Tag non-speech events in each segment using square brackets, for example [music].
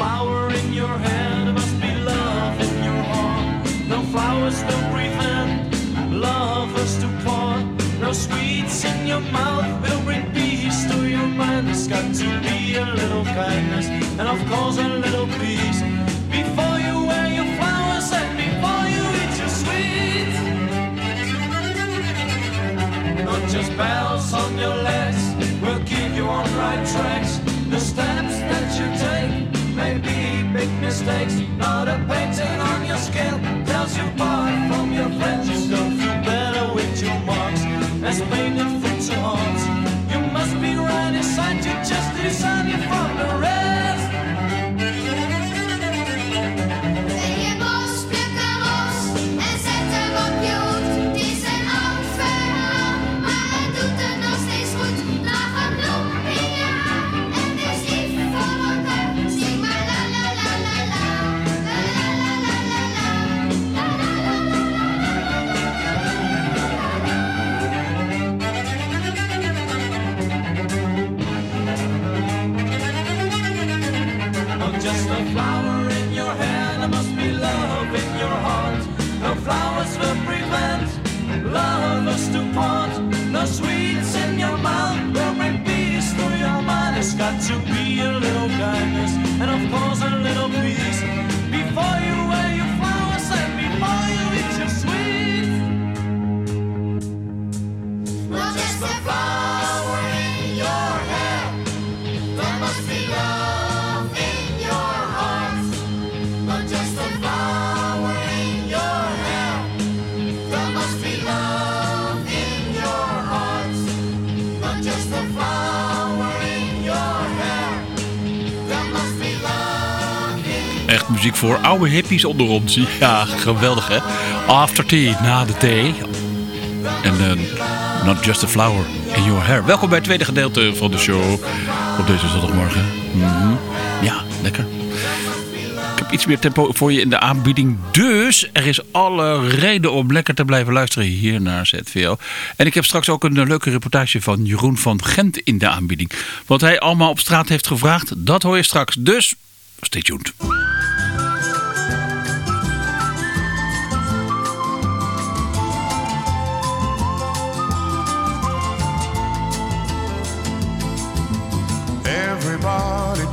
flower painted fruits and hearts. You must be right inside you just decide to be a little kindness and of course a little peace. Before you wear your flowers and before you eat your sweets. Not just a muziek voor oude hippies onder ons. Ja, geweldig hè. After tea, na de thee. En dan Not Just a Flower in Your Hair. Welkom bij het tweede gedeelte van de show. Op deze zondagmorgen. Mhm. Ja, lekker. Ik heb iets meer tempo voor je in de aanbieding. Dus er is alle reden om lekker te blijven luisteren hier naar ZVL. En ik heb straks ook een leuke reportage van Jeroen van Gent in de aanbieding. Wat hij allemaal op straat heeft gevraagd, dat hoor je straks. Dus stay tuned.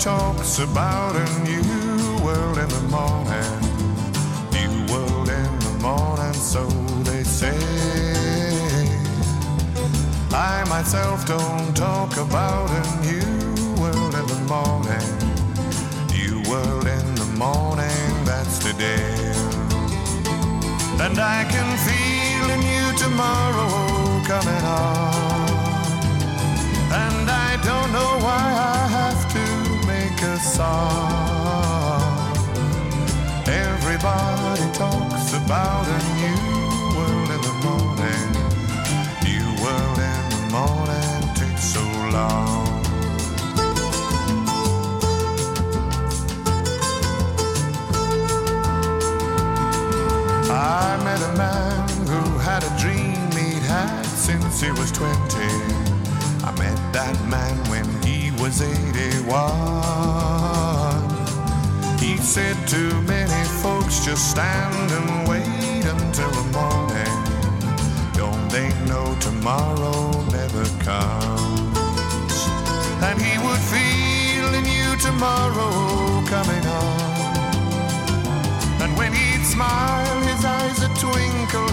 Talks about a new world in the morning. New world in the morning, so they say. I myself don't talk about a new world in the morning. New world in the morning, that's today. And I can feel a new tomorrow coming on. And I don't know why I song. Everybody talks about a new world in the morning. New world in the morning takes so long. I met a man who had a dream he'd had since he was 20. I met that man when he was 81. Said to many folks, just stand and wait until the morning. Don't they know tomorrow never comes? And he would feel a new tomorrow coming on. And when he'd smile, his eyes would twinkle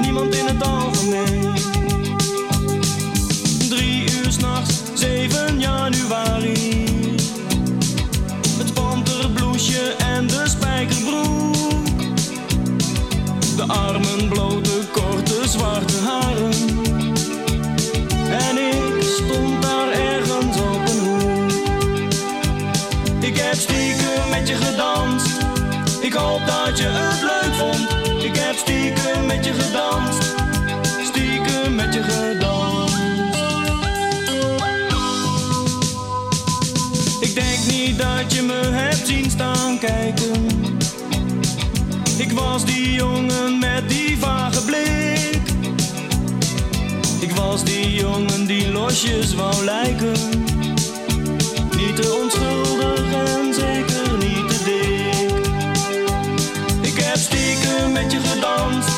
niemand in het algemeen. Drie uur s'nachts, 7 januari. Het panterbloesje en de spijkerbroek. De armen blote, korte, zwarte haren. En ik stond daar ergens op een hoek. Ik heb stiekem met je gedanst. Ik hoop dat je het leuk vond. Met je gedanst. Stiekem met je gedanst. Ik denk niet dat je me hebt zien staan kijken. Ik was die jongen met die vage blik. Ik was die jongen die losjes wou lijken. Niet te onschuldig en zeker niet te dik. Ik heb stiekem met je gedanst.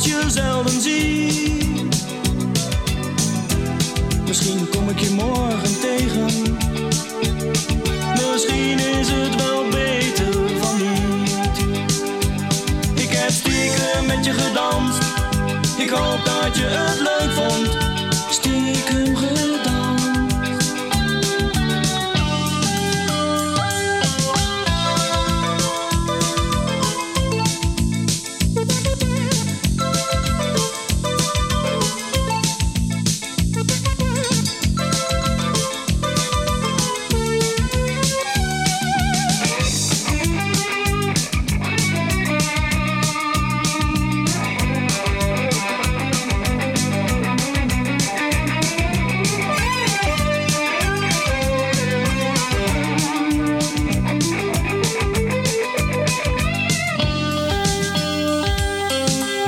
Zoals je zelden ziet. Misschien kom ik je morgen tegen. Misschien is het wel beter van niet. Ik heb stiekem met je gedanst. Ik hoop dat je het leuk vond.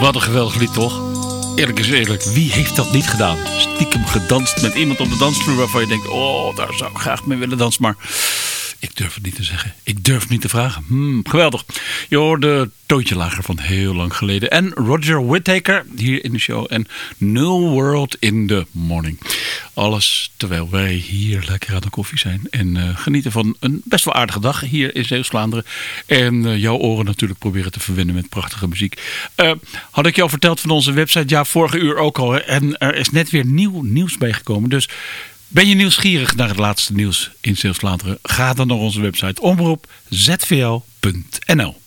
Wat een geweldig lied, toch? Eerlijk is eerlijk, wie heeft dat niet gedaan? Stiekem gedanst met iemand op de dansvloer waarvan je denkt... oh, daar zou ik graag mee willen dansen, maar... Ik durf het niet te zeggen. Ik durf het niet te vragen. Hmm, geweldig. Je hoorde Toontje Lager van heel lang geleden. En Roger Whittaker hier in de show. En Null World in the Morning. Alles terwijl wij hier lekker aan de koffie zijn. En eh, genieten van een best wel aardige dag hier in Zeeuws-Vlaanderen. En eh, jouw oren natuurlijk proberen te verwinnen met prachtige muziek. Eh, had ik jou verteld van onze website? Ja, vorige uur ook al. En er is net weer nieuw nieuws bijgekomen. Dus... Ben je nieuwsgierig naar het laatste nieuws in Zeeuws-Vlaanderen? Ga dan naar onze website omroepzvl.nl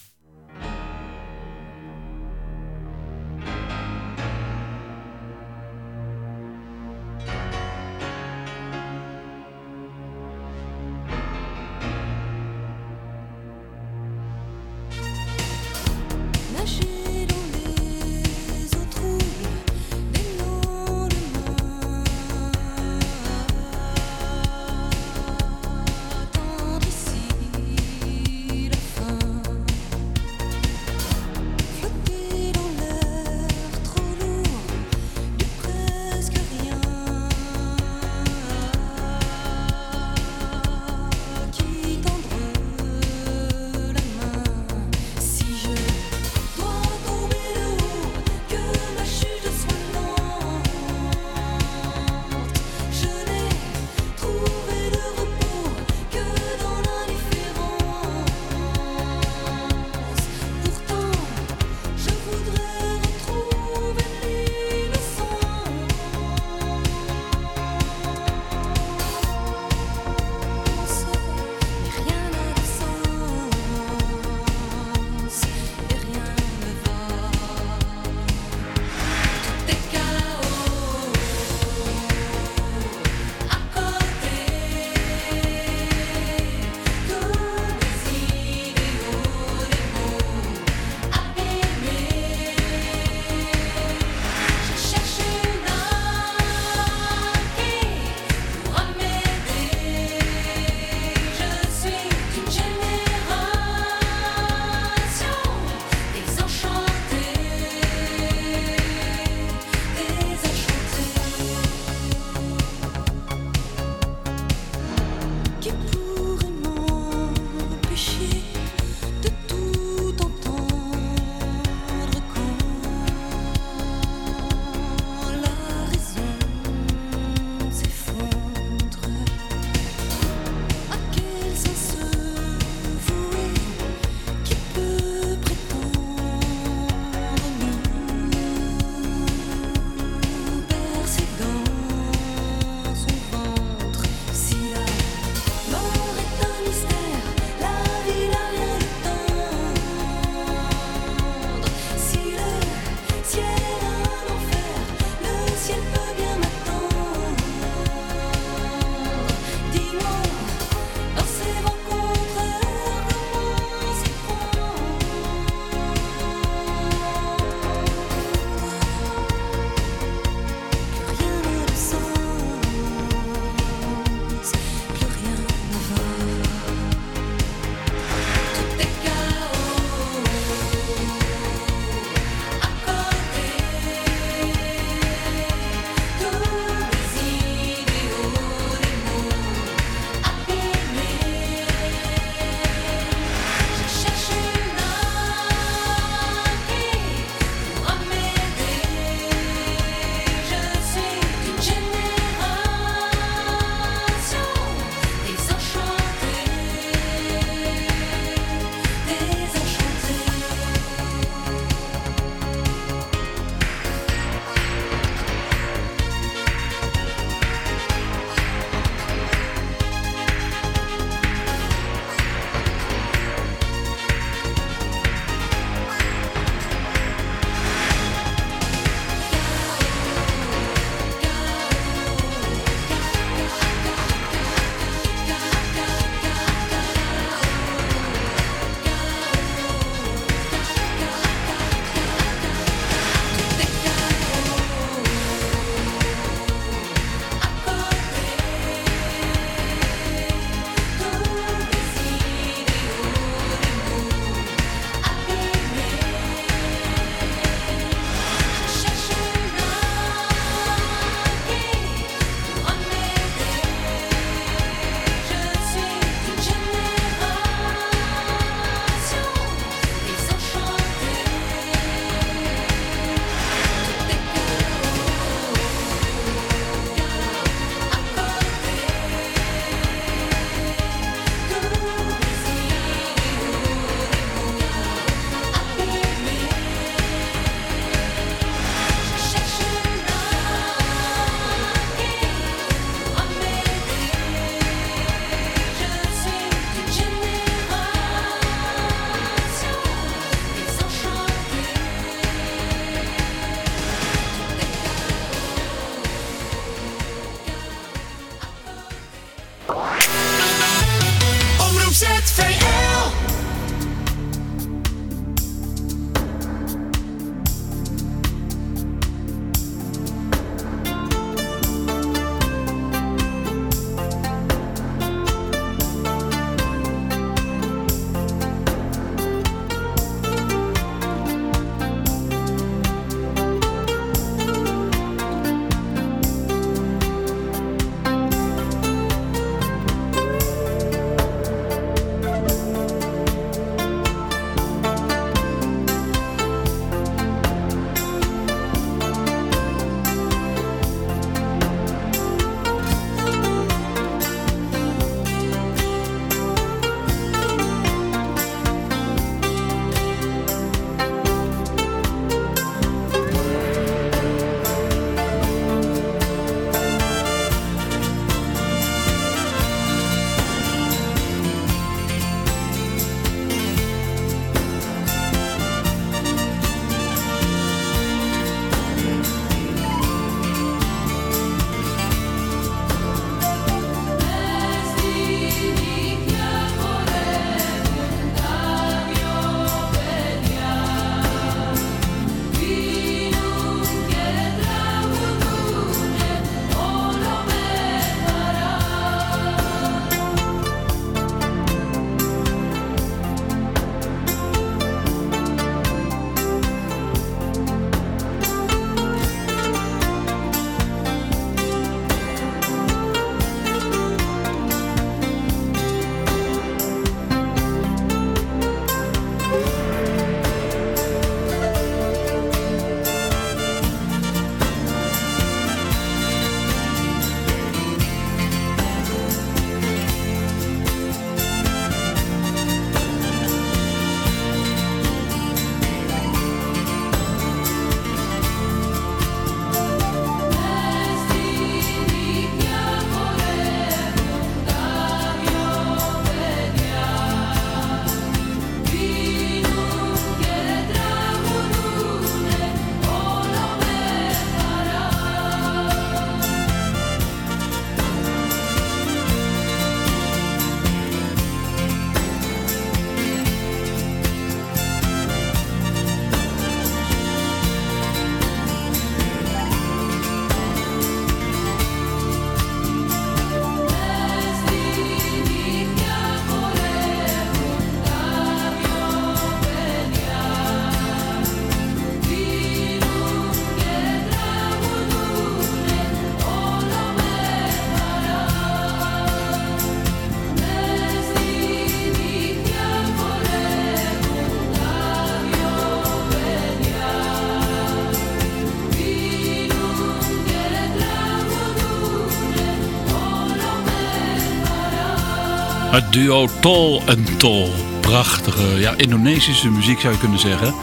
Het duo Tol en Tol. Prachtige, ja, Indonesische muziek zou je kunnen zeggen.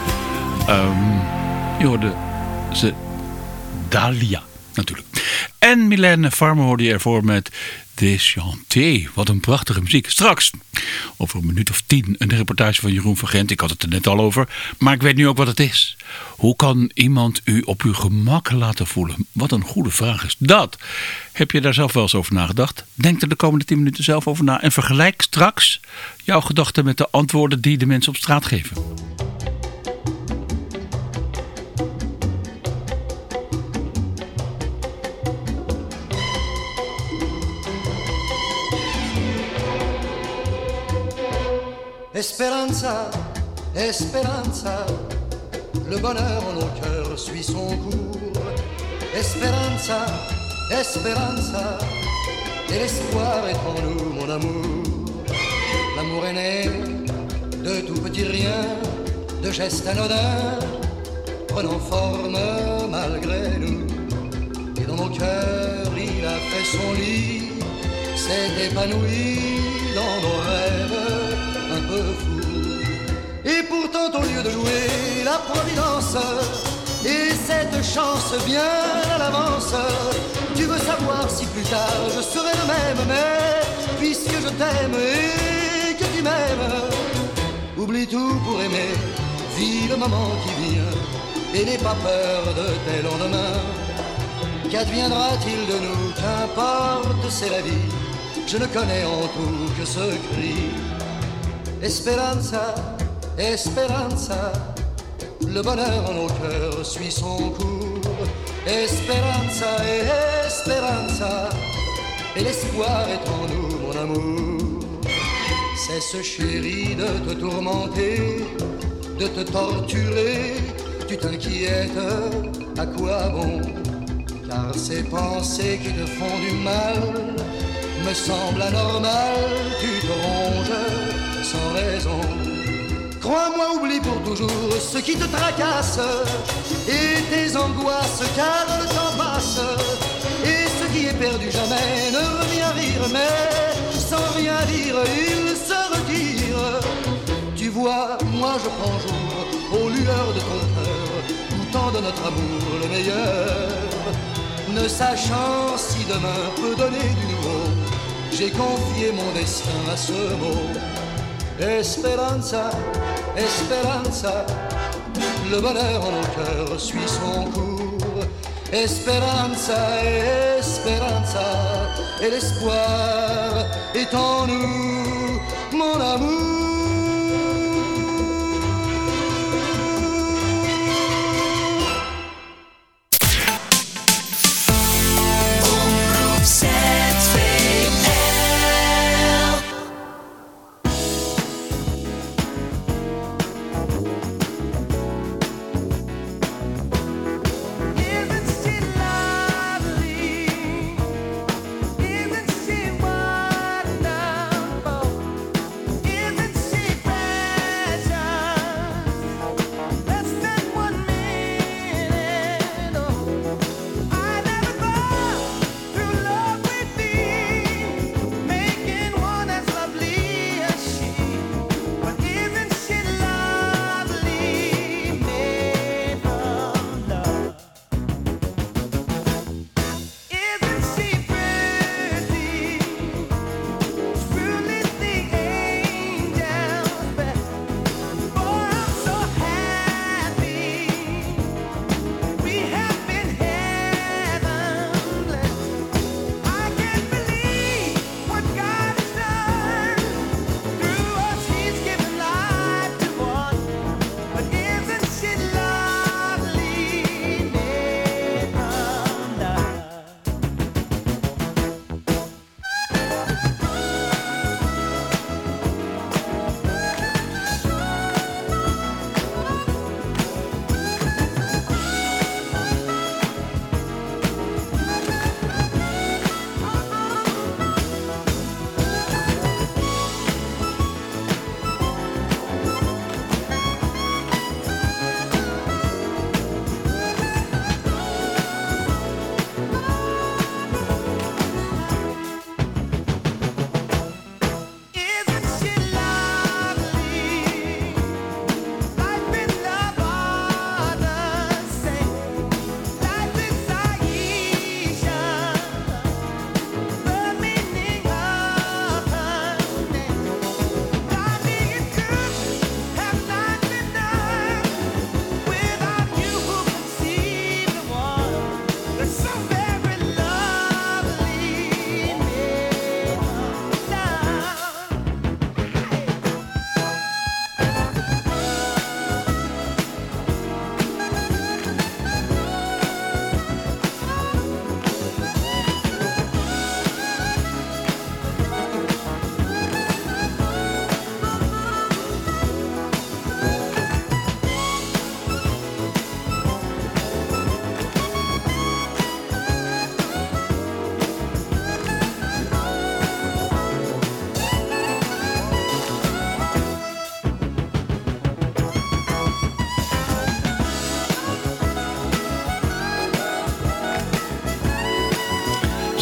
Ehm, je hoorde ze Dahlia, natuurlijk. En Mylène Farmer hoorde je ervoor met Deschanté. Wat een prachtige muziek. Straks, over een minuut of tien, een reportage van Jeroen van Gent. Ik had het er net al over, maar ik weet nu ook wat het is. Hoe kan iemand u op uw gemak laten voelen? Wat een goede vraag is dat. Heb je daar zelf wel eens over nagedacht? Denk er de komende tien minuten zelf over na en vergelijk straks jouw gedachten met de antwoorden die de mensen op straat geven. Esperanza, Esperanza, le bonheur en nos cœurs suit son cours. Esperanza, Esperanza, et l'espoir est en nous, mon amour. L'amour est né de tout petit rien, de gestes anodins, prenant forme malgré nous. Et dans nos cœurs, il a fait son lit, s'est épanoui dans nos rêves Et pourtant, au lieu de jouer la providence et cette chance bien à l'avance, tu veux savoir si plus tard je serai le même, mais puisque je t'aime et que tu m'aimes, oublie tout pour aimer, vis le moment qui vient et n'aie pas peur de tes lendemains. Qu'adviendra-t-il de nous? Qu'importe, c'est la vie. Je ne connais en tout que ce cri Esperanza, Esperanza, le bonheur en nos cœurs suit son cours. Esperanza, Esperanza, et l'espoir est en nous, mon amour. Cesse chérie de te tourmenter, de te torturer, tu t'inquiètes, à quoi bon? Car ces pensées qui te font du mal me semblent anormales, tu te ronges sans raison. Crois-moi, oublie pour toujours ce qui te tracasse et tes angoisses, car le temps passe. Et ce qui est perdu jamais ne revient rire, mais sans rien dire, il se retire. Tu vois, moi je prends jour aux lueurs de ton cœur, goûtant de notre amour le meilleur. Ne sachant si demain peut donner du nouveau, j'ai confié mon destin à ce mot. Esperanza, Esperanza, le bonheur en nos cœurs suit son cours. Esperanza, Esperanza, et l'espoir est en nous, mon amour.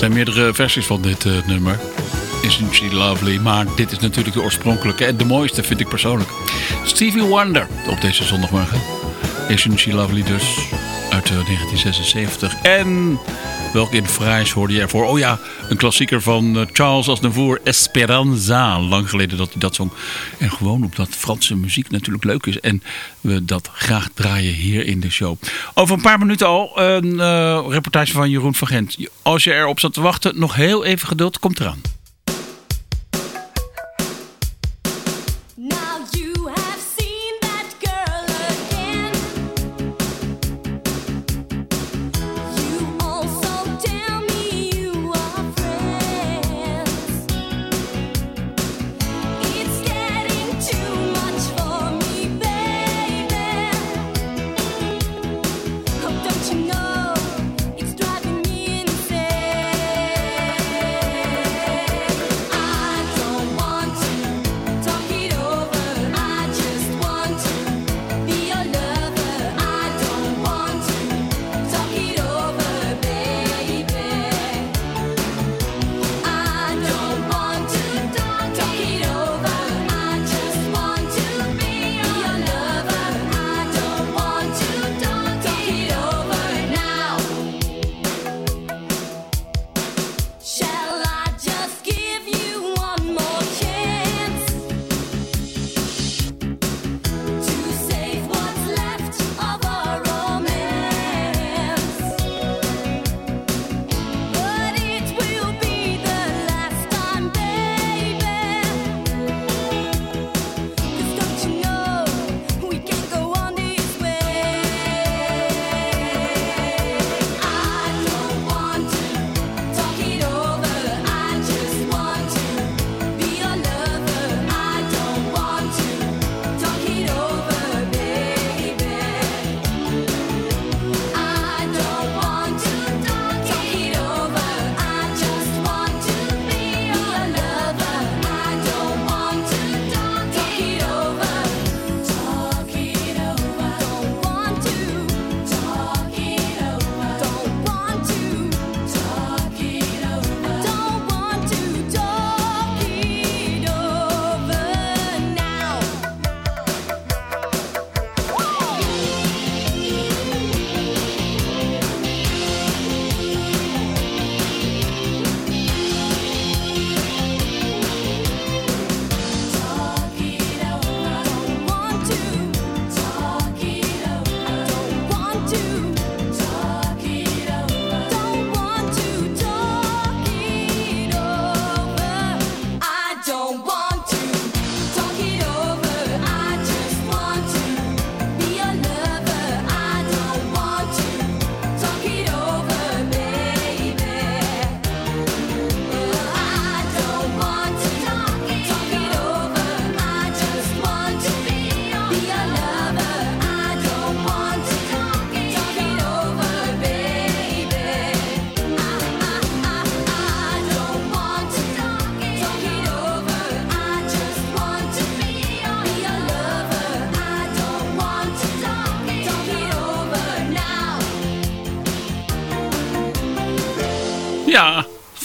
Zijn meerdere versies van dit eh, nummer. Isn't She Lovely? Maar dit is natuurlijk de oorspronkelijke en de mooiste, vind ik persoonlijk. Stevie Wonder op deze zondagmorgen. Isn't She Lovely dus, uit eh, 1976. En welke in Fries hoorde je ervoor? Oh ja, een klassieker van eh, Charles Aznavour, Esperanza. Lang geleden dat hij dat zong. En gewoon omdat Franse muziek natuurlijk leuk is. En we dat graag draaien hier in de show. Over een paar minuten al een eh, reportage van Jeroen van Gent. Als je erop zat te wachten, nog heel even geduld, komt eraan.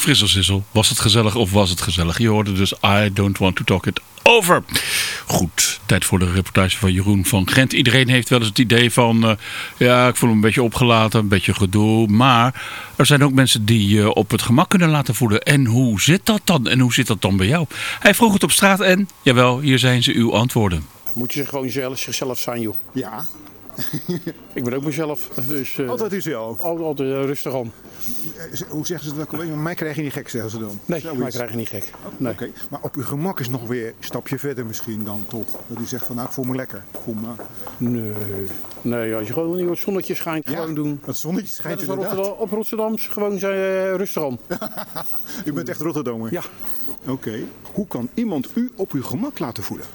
Ja, frissel sissel. Was het gezellig of was het gezellig? Je hoorde dus I don't want to talk it over. Goed, tijd voor de reportage van Jeroen van Gent. Iedereen heeft wel eens het idee van... eh, ja, ik voel me een beetje opgelaten, een beetje gedoe. Maar er zijn ook mensen die je op het gemak kunnen laten voelen. En hoe zit dat dan? En hoe zit dat dan bij jou? Hij vroeg het op straat en, jawel, hier zijn ze uw antwoorden. Moet je gewoon zelf, zichzelf zijn, joh. Ja, [laughs] Ik ben ook mezelf, dus eh, altijd uzelf. altijd, altijd eh, rustig aan. Eh, Hoe zeggen ze dat ook alweer? Mij krijg je niet gek, zeggen ze dan. Nee, Zoiets. mij krijg je niet gek. Nee. Oké, maar op uw gemak is nog weer een stapje verder misschien dan toch. Dat u zegt van nou, ik voel me lekker. Ik voel me... Nee. nee, als je gewoon niet het zonnetje schijnt, gewoon doen. Het zonnetje Net schijnt inderdaad. Rotterdam, op Rotterdams, gewoon zijn, eh, rustig aan. [laughs] U bent echt Rotterdammer. Ja. Oké. Hoe kan iemand u op uw gemak laten voelen?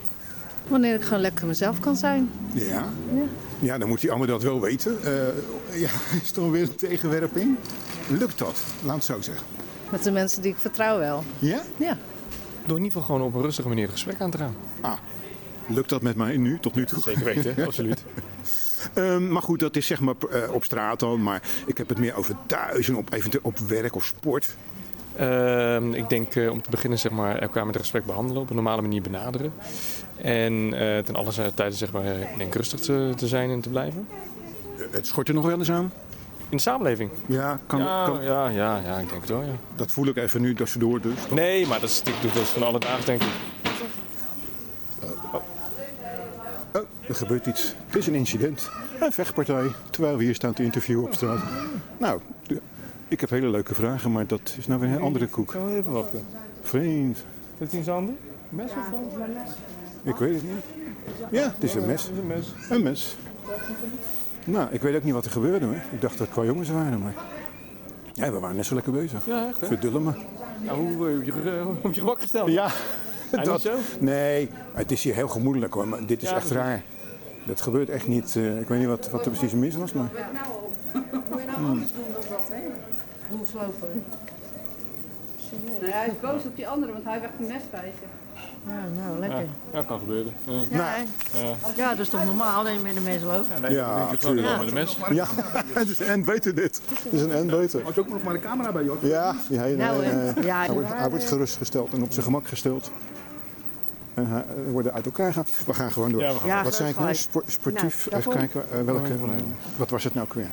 Wanneer ik gewoon lekker mezelf kan zijn. Ja. Ja, dan moet die allemaal dat wel weten. Eh, ja, [laughs] is er weer een tegenwerping? Lukt dat? Laat het zo zeggen. Met de mensen die ik vertrouw wel. Ja? Ja. Door in ieder geval gewoon op een rustige manier het gesprek aan te gaan. Ah, lukt dat met mij nu, tot nu toe? Zeker weten, [laughs] absoluut. Ehm, maar goed, dat is zeg maar eh, op straat dan. Maar ik heb het meer over thuis en op, eventueel op werk of sport. Ehm, ik denk eh, om te beginnen zeg maar, elkaar met respect behandelen, op een normale manier benaderen. En eh, ten alle tijde zeg maar, ik denk rustig te, te zijn en te blijven. Het schort er nog wel eens aan. In de samenleving? Ja, kan, ja, kan, ja, ja, ja, ik denk het wel, ja. dat voel ik even nu tussendoor dus. Nee, maar dat is, ik doe dat van alle dagen, denk ik. Oh, er gebeurt iets. Het is een incident. Een vechtpartij, terwijl we hier staan te interviewen op straat. Nou, ik heb hele leuke vragen, maar dat is nou weer een andere koek. We even wachten. Vreemd. Heeft hij in zijn handen? Mes of? Ik weet het niet. Ja, het is een mes. Een mes. Een mes. Nou, ik weet ook niet wat er gebeurde. Hoor. Ik dacht dat het qua jongens waren, maar... Ja, we waren net zo lekker bezig. Ja, echt hè? Verdullen me. Nou, hoe eh, op je, eh, op je gemak gesteld? Ja, [laughs] niet zo? Nee, het is hier heel gemoedelijk hoor, maar dit is Ja, echt dat is- raar. Dat gebeurt echt niet. eh, ik weet niet wat, wat er precies mis was, maar... [laughs] Moet je nou anders doen dan dat, hè? Hoefslopen. Nou ja, hij is boos op die andere, want hij werd een mes bij zich. Ja, nou, lekker. Ja, kan gebeuren. Ja. Ja, hè? ja, dat is toch normaal dat je met de mensen loopt? Ja, Microfoon tuurlijk. met een mes. Ja, [laughs] het is een beter dit. Het is een en beter. Had je ook nog maar de camera bij, joh? Ja, ja, nee, Nou, nee. Ja, hij, wordt, ja, hij wordt gerustgesteld en op zijn gemak gesteld. En hij, we worden uit elkaar gaan. We gaan gewoon door. Ja, we gaan Ja, wat is ik nou? Spor- sportief. Nou, Even kijken. eh, welke, wat was het nou ook weer?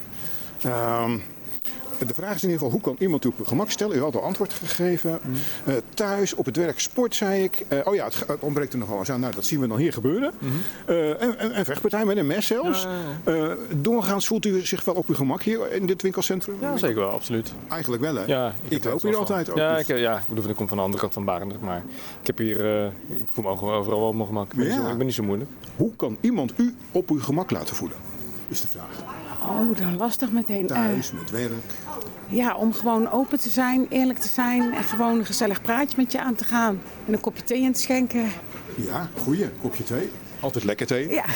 Ehm, de vraag is in ieder geval, hoe kan iemand u op uw gemak stellen? U had al antwoord gegeven. Mm. Eh, thuis, op het werk, sport, zei ik. Eh, oh ja, het, ontbreekt er nog wel eens aan. Nou, dat zien we dan hier gebeuren. Eh, en, en, en vechtpartij met een mes zelfs. Mm-hmm. Ja, doorgaans voelt u zich wel op uw gemak hier in dit winkelcentrum? Ja, zeker wel, absoluut. Eigenlijk wel, hè? Ja, ik heb loop hier altijd van. ook. Ja, dus- ik, ja, ik bedoel, ik kom van de andere kant van Barendrecht, maar ik heb hier, ik voel me overal wel op mijn gemak. Ik ben, niet zo, ik ben niet zo moeilijk. Hoe kan iemand u op uw gemak laten voelen? Is de vraag. Oh, dan lastig meteen. Thuis, met werk. ja, om gewoon open te zijn, eerlijk te zijn en gewoon een gezellig praatje met je aan te gaan. En een kopje thee in te schenken. Ja, goeie. Kopje thee. Altijd lekker thee. Ja. [laughs]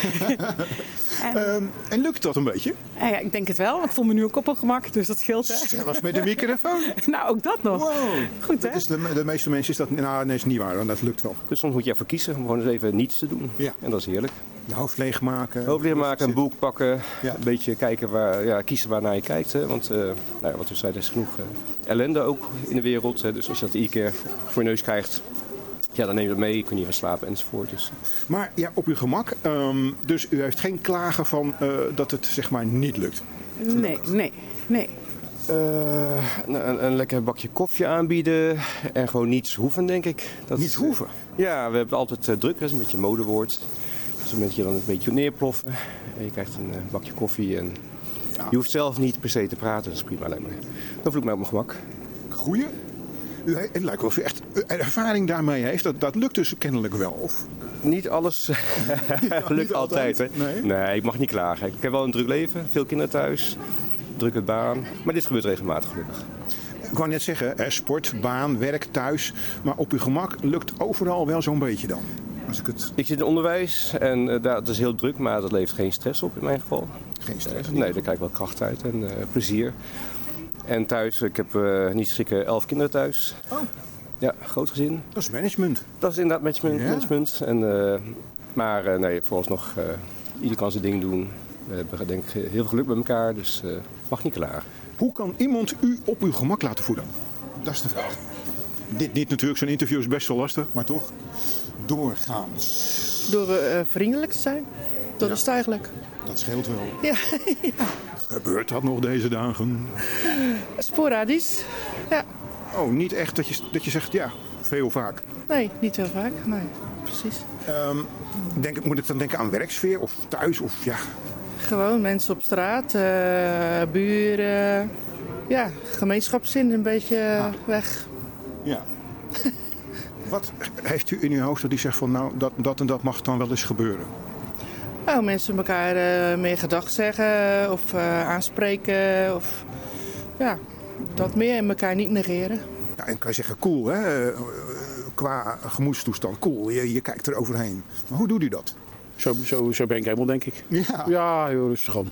en, Ehm, en lukt dat een beetje? eh, ja, ik denk het wel, want ik voel me nu ook op een gemak, dus dat scheelt hè. Zelfs met de microfoon. [laughs] Nou, ook dat nog. Wow. Goed hè? Dat is de, de meeste mensen is dat... Nou, nee, is niet waar. Want dat lukt wel. Dus soms moet je ervoor kiezen om gewoon eens even niets te doen. Ja. En dat is heerlijk. De hoofd leegmaken. Hoofdleer maken, een boek pakken. Ja. Een beetje kijken waar, ja, kiezen waarnaar je kijkt. Hè. Want eh, nou ja, wat we zeiden, er is genoeg eh, ellende ook in de wereld. Hè. Dus als je dat iedere keer voor je neus krijgt, ja, dan neem je dat mee. Je kunt niet van slapen enzovoort. Dus Maar ja, op uw gemak. Ehm, dus u heeft geen klagen van eh, dat het zeg maar niet lukt. Nee, nee, nee. een, een lekker bakje koffie aanbieden. En gewoon niets hoeven, denk ik. Dat, Niet hoeven. Ja, we hebben altijd eh, druk. Dat is een beetje een Dus een beetje dan een beetje neerploffen. En je krijgt een eh, bakje koffie en Ja. je hoeft zelf niet per se te praten. Dat is prima, lijkt me. Dan voel ik mij op mijn gemak. Goeie. He- het lijkt wel of u echt ervaring daarmee heeft. Dat, dat lukt dus kennelijk wel. Of? Niet alles [laughs] lukt altijd. Hè? Nee? ik mag niet klagen. Ik heb wel een druk leven, veel kinderen thuis, drukke baan. Maar dit gebeurt regelmatig gelukkig. Ik wou net zeggen, sport, baan, werk, thuis. Maar op uw gemak lukt overal wel zo'n beetje dan. Als ik het... Ik zit in onderwijs en eh, dat is heel druk, maar dat levert geen stress op in mijn geval. Geen stress. Eh, nee, daar krijg ik wel kracht uit en eh, plezier. En thuis, ik heb eh, niet schrikken elf kinderen thuis. Oh. Ja, groot gezin. Dat is management. Dat is inderdaad management. Ja. management. En, eh, maar eh, nee, vooralsnog, eh ieder kan zijn ding doen. We hebben denk ik heel veel geluk met elkaar, dus eh mag niet klagen. Hoe kan iemand u op uw gemak laten voelen? Dat is de vraag. Dit niet natuurlijk, zo'n interview is best wel lastig, maar toch. Doorgaans. Door eh, vriendelijk te zijn. Dat is het eigenlijk. Dat scheelt wel. Ja, [laughs] Gebeurt dat nog deze dagen? sporadisch. Ja, Oh, niet echt dat je, dat je zegt ja, veel vaak. nee, niet heel vaak. Nee, precies. Ehm, denk, moet ik dan denken aan werksfeer of thuis? Of ja, Gewoon mensen op straat, eh, buren. Ja, gemeenschapszin een beetje weg. ja. [laughs] Wat heeft u in uw hoofd dat u zegt van nou, dat, dat en dat mag dan wel eens gebeuren? Nou, mensen elkaar eh, meer gedag zeggen of eh, aanspreken. Of ja, dat meer en elkaar niet negeren. Ja, en kan je zeggen cool hè, Eh, eh, qua gemoedstoestand, cool, je, je kijkt er overheen. Maar hoe doet u dat? Zo, zo, zo ben ik helemaal, denk ik. Ja. Ja, heel rustig aan.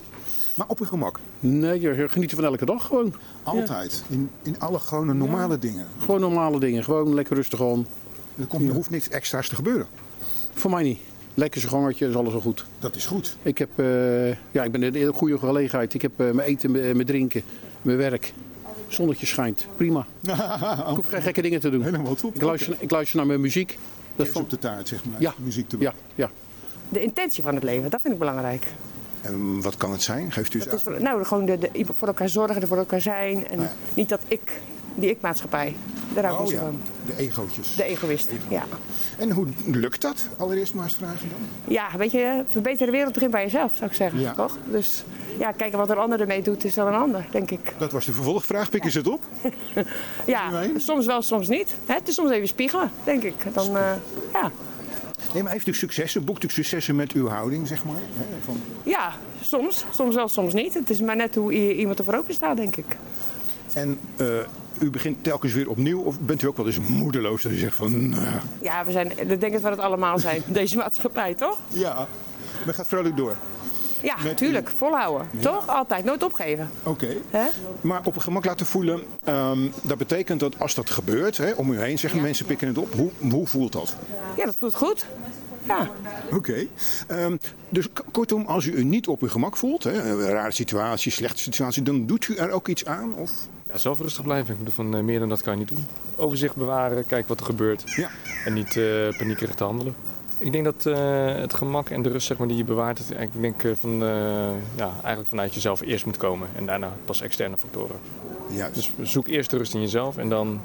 Maar op uw gemak? Nee, je genieten van elke dag gewoon. Altijd? In, in alle gewone normale dingen? Gewoon normale dingen. Gewoon lekker rustig aan. Er, komt, er hoeft niks extra's te gebeuren? Voor mij niet. Lekker zijn gangetje, is alles wel goed. Dat is goed. Ik heb, eh, ja, ik ben in een goede gelegenheid. Ik heb eh, mijn eten, mijn mijn drinken, mijn werk. Zonnetje schijnt. Prima. [laughs] Ik hoef geen gekke dingen te doen. Helemaal top. Ik luister, ik luister naar mijn muziek. Dat Kers op de taart, zeg maar. Ja. Muziek te Ja, ja. De intentie van het leven, dat vind ik belangrijk. En wat kan het zijn? Geeft u eens Het is aan. voor, nou, gewoon de, de, voor elkaar zorgen, er voor elkaar zijn. En niet dat ik, die ik-maatschappij, daar hou ik Oh ja, van. de egootjes. De egoïst, ja. En hoe lukt dat? Allereerst maar eens vragen dan. Ja, weet je, verbeter de wereld begint bij jezelf, zou ik zeggen. Ja. Toch? Dus ja, kijken wat een ander ermee doet, is dan een ander, denk ik. Dat was de vervolgvraag. Pikken ze het op? [laughs] Ja, soms wel, soms niet. Hè? Het is soms even spiegelen, denk ik. Dan, eh, ja. Nee, maar heeft u successen? Boekt u successen met uw houding, zeg maar? Hè, Van, ja, soms. Soms wel, soms niet. Het is maar net hoe iemand er voor open staat, denk ik. en eh, u begint telkens weer opnieuw? Of bent u ook wel eens moedeloos dat u zegt van... nou, Ja, we zijn, ik denk dat we het allemaal zijn, deze maatschappij, toch? ja, men gaat vrolijk door. Ja, Met- natuurlijk. Volhouden. Ja. Toch? Altijd. Nooit opgeven. Oké. Maar op een gemak laten voelen, ehm, dat betekent dat als dat gebeurt, hè, om u heen zeggen mensen pikken het op. Hoe, hoe voelt dat? Ja, dat voelt goed. Ja. Oké. Ehm, dus kortom, als u u niet op uw gemak voelt, hè, een rare situatie, slechte situatie, dan doet u er ook iets aan? Of? Ja, zelf rustig blijven. Ik bedoel, van eh, meer dan dat kan je niet doen. Overzicht bewaren, kijken wat er gebeurt. Ja. En niet eh paniekerig te handelen. Ik denk dat eh, het gemak en de rust zeg maar, die je bewaart, ik denk van, eh, ja, eigenlijk vanuit jezelf eerst moet komen. En daarna pas externe factoren. Ja. Dus zoek eerst de rust in jezelf en dan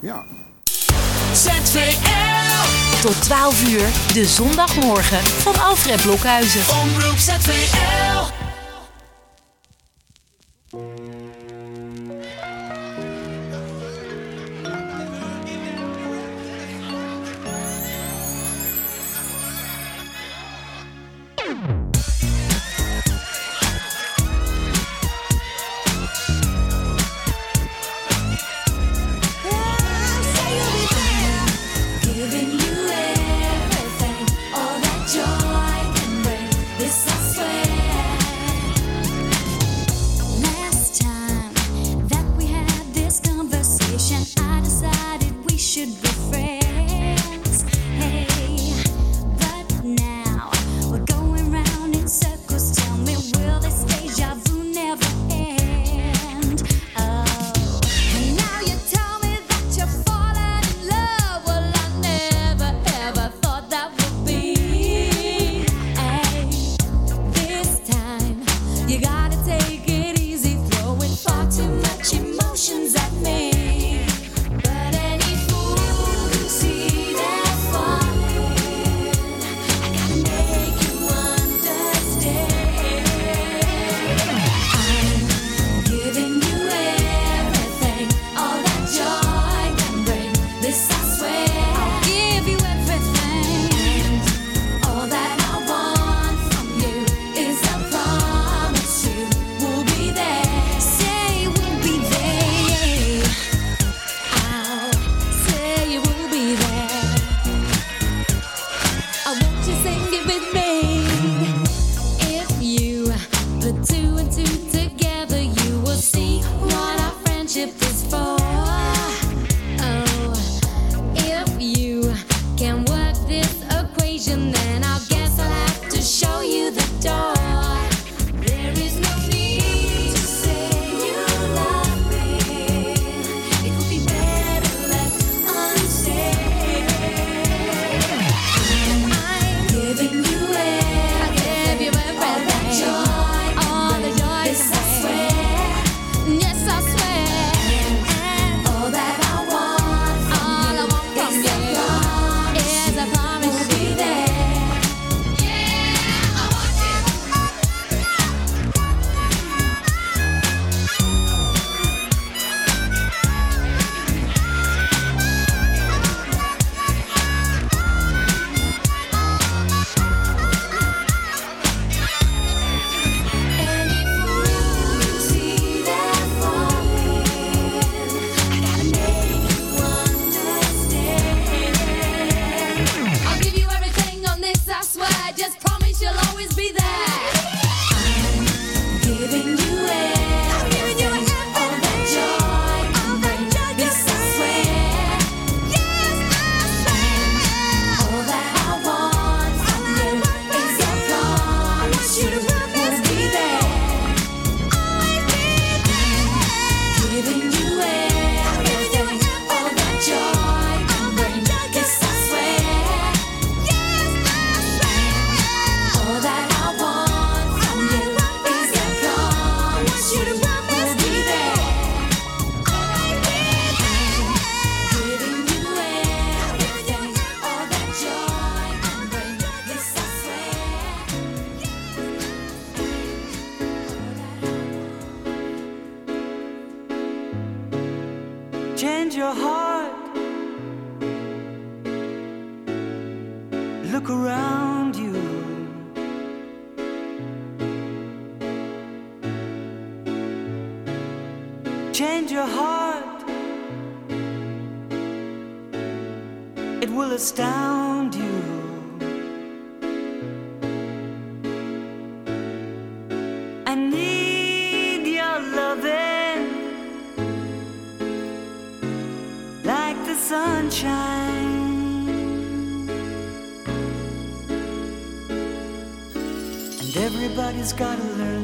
Ja. ZVL. Tot 12 uur, de zondagmorgen van Alfred Blokhuizen. Omroep ZVL.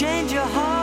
Change your heart.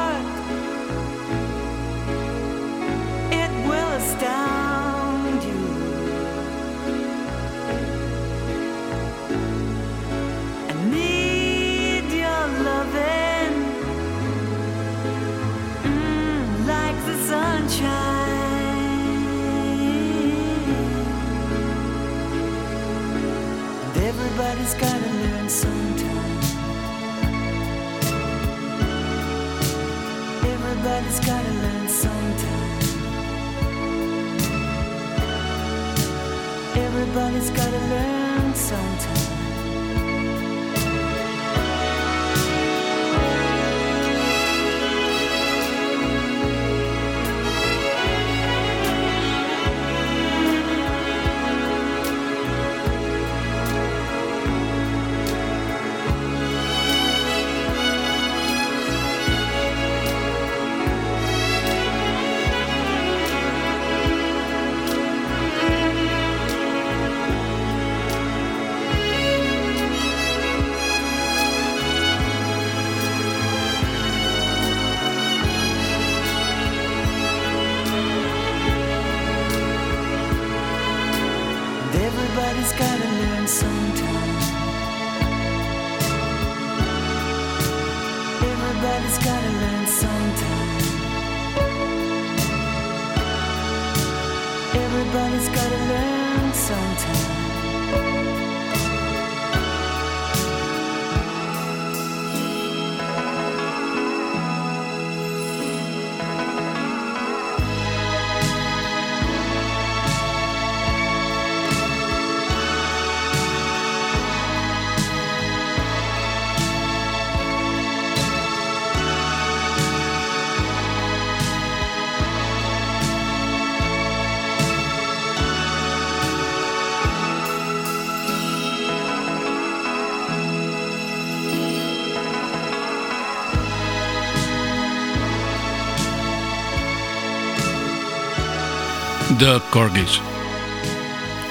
De Corgis.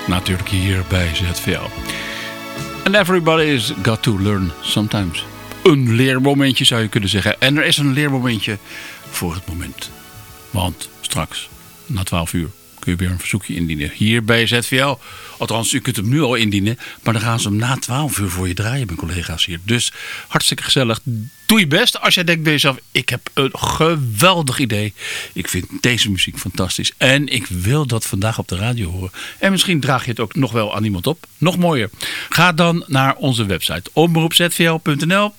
Natuurlijk hier bij ZVL. And everybody's got to learn sometimes. Een leermomentje zou je kunnen zeggen. En er is een leermomentje voor het moment. Want straks, na 12 uur, kun je weer een verzoekje indienen. Hier bij ZVL. Althans, u kunt hem nu al indienen. Maar dan gaan ze hem na 12 uur voor je draaien, mijn collega's hier. Dus hartstikke gezellig. Doe je best als jij denkt bij jezelf... ik heb een geweldig idee. Ik vind deze muziek fantastisch. En ik wil dat vandaag op de radio horen. En misschien draag je het ook nog wel aan iemand op. Nog mooier. Ga dan naar onze website. omroepzvl.nl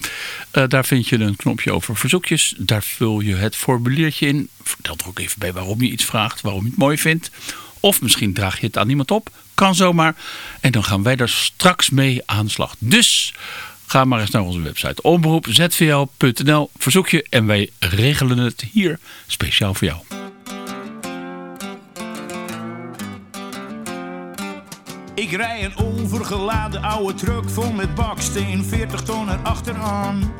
Eh, Daar vind je een knopje over verzoekjes. Daar vul je het formuliertje in. Vertel er ook even bij waarom je iets vraagt. Waarom je het mooi vindt. Of misschien draag je het aan iemand op. Kan zomaar. En dan gaan wij daar straks mee aan de slag. Dus ga maar eens naar onze website. omroepzvl.nl Verzoek je en wij regelen het hier speciaal voor jou. Ik rij een overgeladen oude truck vol met baksteen, 40 ton erachteraan.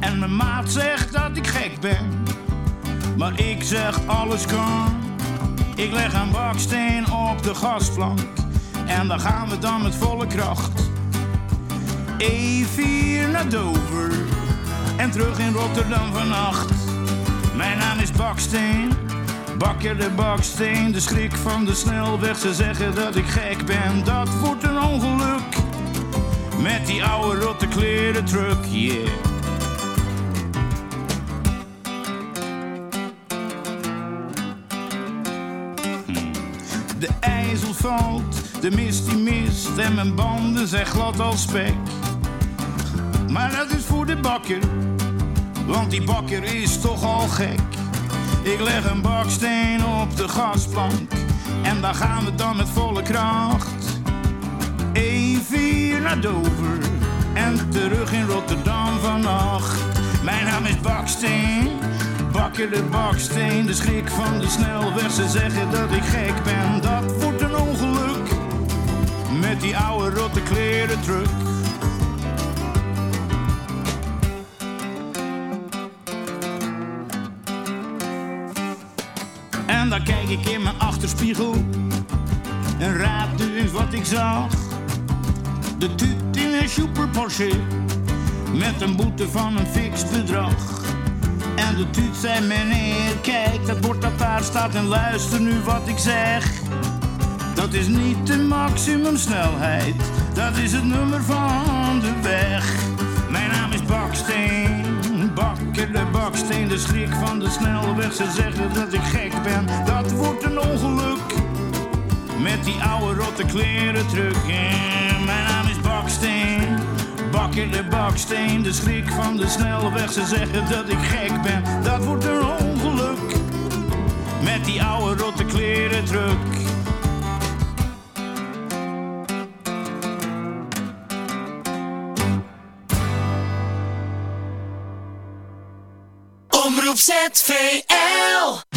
En mijn maat zegt dat ik gek ben, maar ik zeg alles kan. Ik leg een baksteen op de gasflank en dan gaan we dan met volle kracht. E4 naar Dover en terug in Rotterdam vannacht. Mijn naam is Baksteen, bakker de Baksteen. De schrik van de snelweg, ze zeggen dat ik gek ben. Dat wordt een ongeluk met die oude rotte kleren truck, yeah. De ijzel valt, de mist die mist en mijn banden zijn glad als spek. Maar dat is voor de bakker, want die bakker is toch al gek. Ik leg een baksteen op de gasplank en daar gaan we dan met volle kracht. E4 naar Dover en terug in Rotterdam vannacht. Mijn naam is Baksteen, bakker de baksteen. De schrik van de snelweg, ze zeggen dat ik gek ben. Dat wordt een ongeluk met die oude rotte kleren truck. En dan kijk ik in mijn achterspiegel en raad nu eens wat ik zag. De tuut in een super Porsche met een boete van een fix bedrag. En de tuut zei meneer, kijk dat bord dat daar staat en luister nu wat ik zeg. Dat is niet de maximumsnelheid, dat is het nummer van de weg. Mijn naam is Baksteen, bakker de Baksteen, de schrik van de snelweg. Ze zeggen dat ik gek ben, dat wordt een ongeluk. Met die oude rotte kleren terug. Mijn naam is Baksteen, bakker de Baksteen, de schrik van de snelweg. Ze zeggen dat ik gek ben, dat wordt een ongeluk. Met die oude rotte kleren terug. ZVL.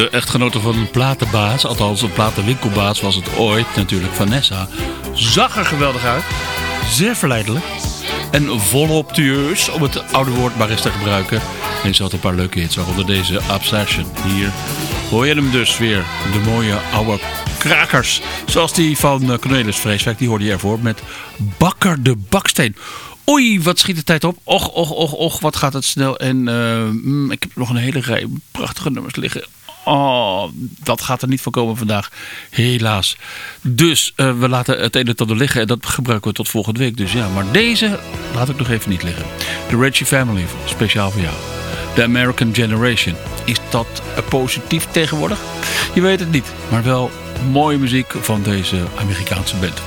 De echtgenote van een platenbaas, althans een platenwinkelbaas was het ooit natuurlijk, Vanessa. Zag er geweldig uit. Zeer verleidelijk. En volop tueus, om het oude woord maar eens te gebruiken. En ze had een paar leuke hits, waaronder deze Obsession. Hier hoor je hem dus weer. De mooie oude krakers. Zoals die van eh, Cornelis Vreeswijk, die hoorde je ervoor met Bakker de Baksteen. Oei, wat schiet de tijd op. Och, och, och, och, wat gaat het snel. En eh, mm, ik heb nog een hele rij prachtige nummers liggen. Oh, dat gaat er niet van komen vandaag. Helaas. Dus eh, we laten het ene tot er liggen. En dat gebruiken we tot volgende week. Dus ja, maar deze laat ik nog even niet liggen. The Reggie Family, speciaal voor jou. The American Generation. Is dat eh, positief tegenwoordig? Je weet het niet. Maar wel mooie muziek van deze Amerikaanse band.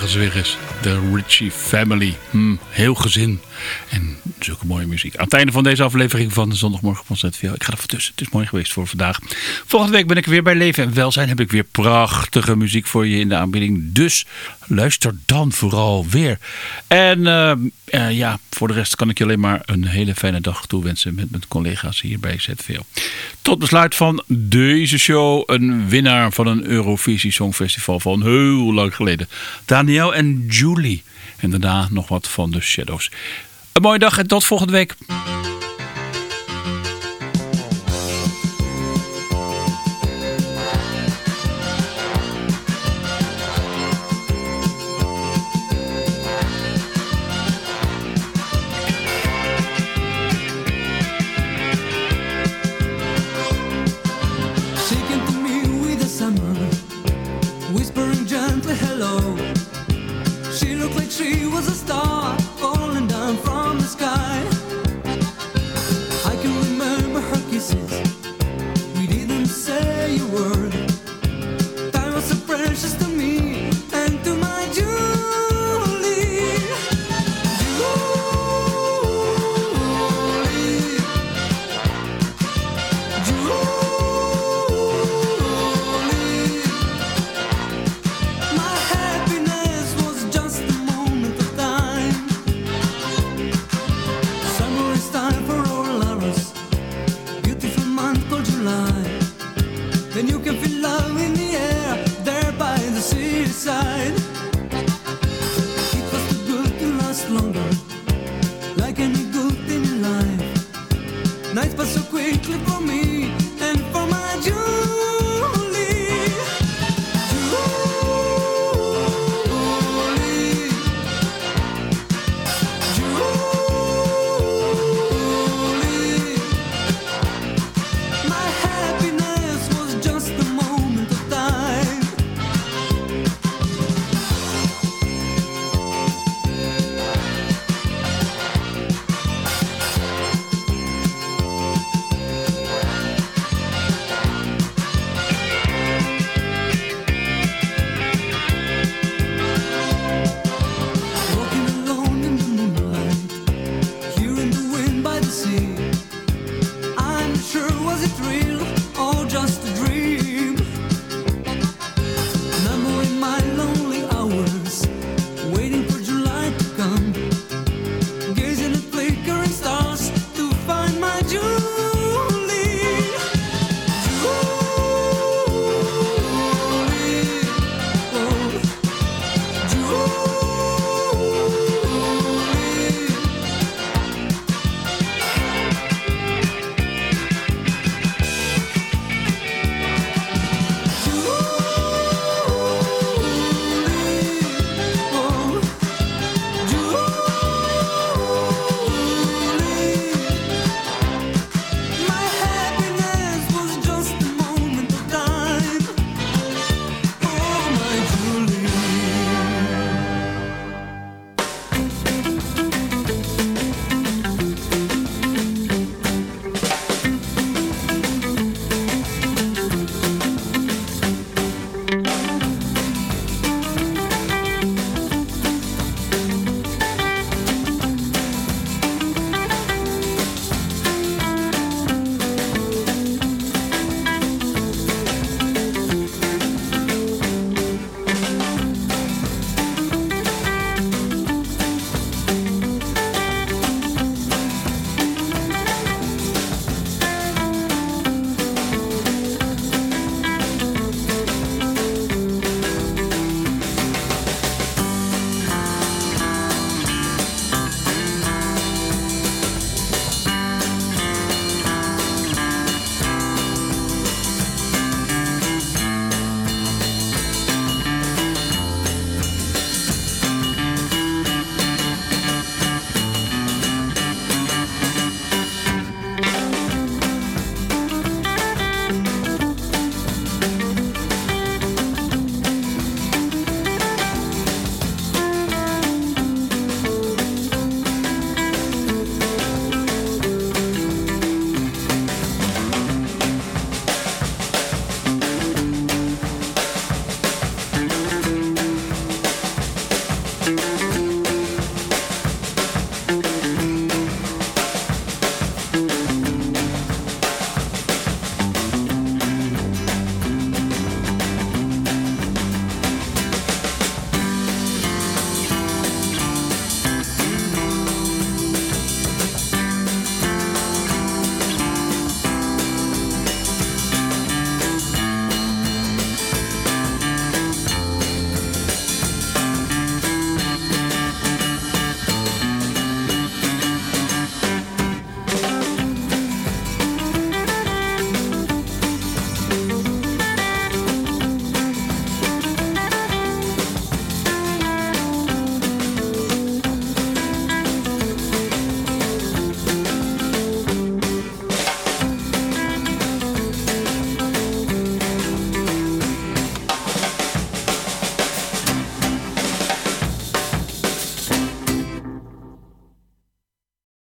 Eens. De Ritchie Family. Hm, heel gezin. Zulke mooie muziek. Aan het einde van deze aflevering van de Zondagmorgen van ZVL. Ik ga er van tussen. Het is mooi geweest voor vandaag. Volgende week ben ik weer bij Leven en Welzijn. Heb ik weer prachtige muziek voor je in de aanbieding. Dus luister dan vooral weer. En eh, eh, ja, voor de rest kan ik je alleen maar een hele fijne dag toewensen met mijn collega's hier bij ZVL. Tot besluit van deze show. Een winnaar van een Eurovisie Songfestival van heel lang geleden. Daniel en Julie. En daarna nog wat van de Shadows. Een mooie dag en tot volgende week.